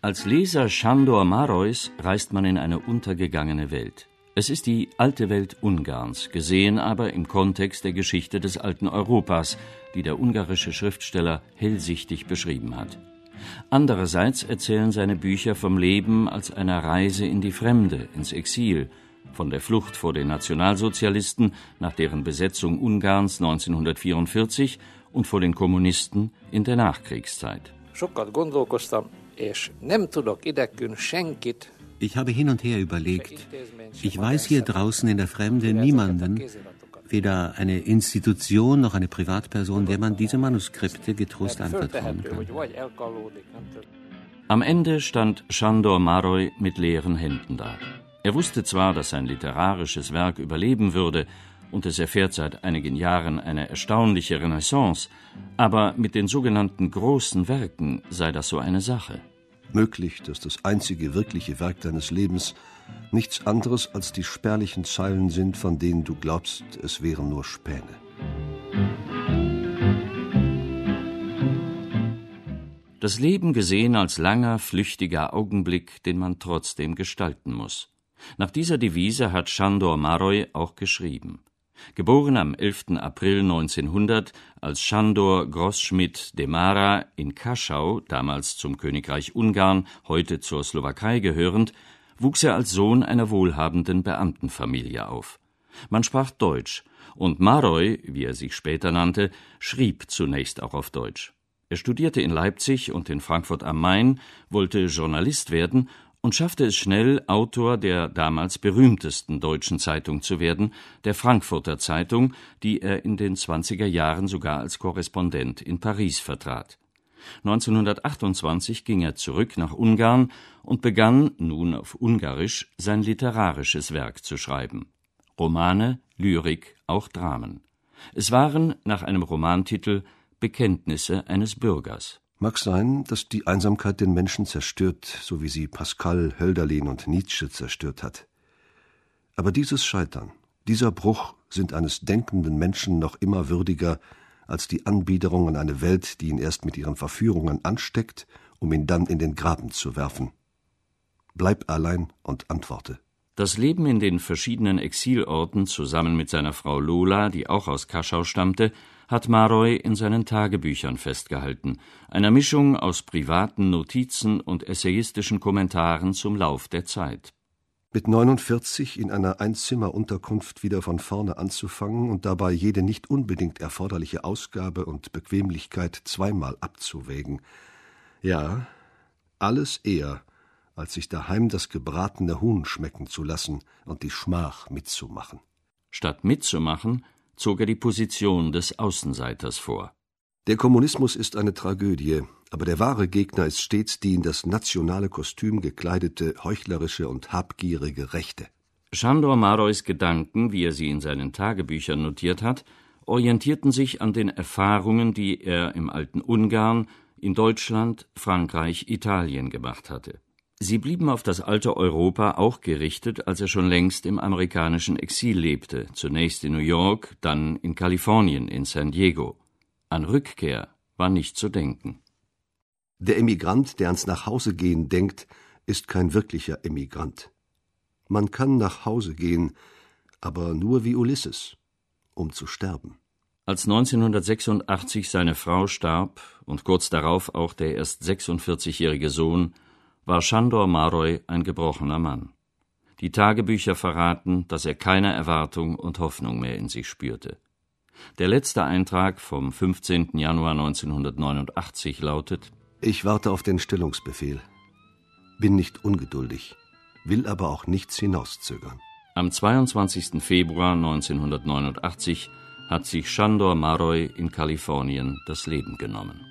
Als Leser Sándor Márois reist man in eine untergegangene Welt. Es ist die alte Welt Ungarns, gesehen aber im Kontext der Geschichte des alten Europas, die der ungarische Schriftsteller hellsichtig beschrieben hat. Andererseits erzählen seine Bücher vom Leben als einer Reise in die Fremde, ins Exil, von der Flucht vor den Nationalsozialisten nach deren Besetzung Ungarns 1944 und vor den Kommunisten in der Nachkriegszeit. Ich habe hin und her überlegt. Ich weiß hier draußen in der Fremde niemanden, weder eine Institution noch eine Privatperson, der man diese Manuskripte getrost anvertrauen kann. Am Ende stand Sándor Mároly mit leeren Händen da. Er wusste zwar, dass sein literarisches Werk überleben würde, und es erfährt seit einigen Jahren eine erstaunliche Renaissance, aber mit den sogenannten großen Werken sei das so eine Sache. Möglich, dass das einzige wirkliche Werk deines Lebens nichts anderes als die spärlichen Zeilen sind, von denen du glaubst, es wären nur Späne. Das Leben gesehen als langer, flüchtiger Augenblick, den man trotzdem gestalten muss. Nach dieser Devise hat Sándor Mároly auch geschrieben. Geboren am 11. April 1900 als Sándor Grossschmidt de Mara in Kaschau, damals zum Königreich Ungarn, heute zur Slowakei gehörend, wuchs er als Sohn einer wohlhabenden Beamtenfamilie auf. Man sprach Deutsch, und Maroy, wie er sich später nannte, schrieb zunächst auch auf Deutsch. Er studierte in Leipzig und in Frankfurt am Main, wollte Journalist werden und schaffte es schnell, Autor der damals berühmtesten deutschen Zeitung zu werden, der Frankfurter Zeitung, die er in den 20er Jahren sogar als Korrespondent in Paris vertrat. 1928 ging er zurück nach Ungarn und begann, nun auf Ungarisch, sein literarisches Werk zu schreiben. Romane, Lyrik, auch Dramen. Es waren, nach einem Romantitel, Bekenntnisse eines Bürgers. Mag sein, dass die Einsamkeit den Menschen zerstört, so wie sie Pascal, Hölderlin und Nietzsche zerstört hat. Aber dieses Scheitern, dieser Bruch sind eines denkenden Menschen noch immer würdiger als die Anbiederung an eine Welt, die ihn erst mit ihren Verführungen ansteckt, um ihn dann in den Graben zu werfen. Bleib allein und antworte. Das Leben in den verschiedenen Exilorten zusammen mit seiner Frau Lola, die auch aus Kaschau stammte, hat Maroy in seinen Tagebüchern festgehalten, einer Mischung aus privaten Notizen und essayistischen Kommentaren zum Lauf der Zeit. Mit 49 in einer Einzimmerunterkunft wieder von vorne anzufangen und dabei jede nicht unbedingt erforderliche Ausgabe und Bequemlichkeit zweimal abzuwägen. Ja, alles eher als sich daheim das gebratene Huhn schmecken zu lassen und die Schmach mitzumachen. Statt mitzumachen, zog er die Position des Außenseiters vor. Der Kommunismus ist eine Tragödie, aber der wahre Gegner ist stets die in das nationale Kostüm gekleidete, heuchlerische und habgierige Rechte. Chandor Marois Gedanken, wie er sie in seinen Tagebüchern notiert hat, orientierten sich an den Erfahrungen, die er im alten Ungarn, in Deutschland, Frankreich, Italien gemacht hatte. Sie blieben auf das alte Europa auch gerichtet, als er schon längst im amerikanischen Exil lebte, zunächst in New York, dann in Kalifornien, in San Diego. An Rückkehr war nicht zu denken. Der Emigrant, der ans Nachhausegehen denkt, ist kein wirklicher Emigrant. Man kann nach Hause gehen, aber nur wie Ulysses, um zu sterben. Als 1986 seine Frau starb und kurz darauf auch der erst 46-jährige Sohn, war Sándor Mároly ein gebrochener Mann. Die Tagebücher verraten, dass er keine Erwartung und Hoffnung mehr in sich spürte. Der letzte Eintrag vom 15. Januar 1989 lautet Ich warte auf den Stellungsbefehl. Bin nicht ungeduldig, will aber auch nichts hinauszögern. Am 22. Februar 1989 hat sich Sándor Mároly in Kalifornien das Leben genommen.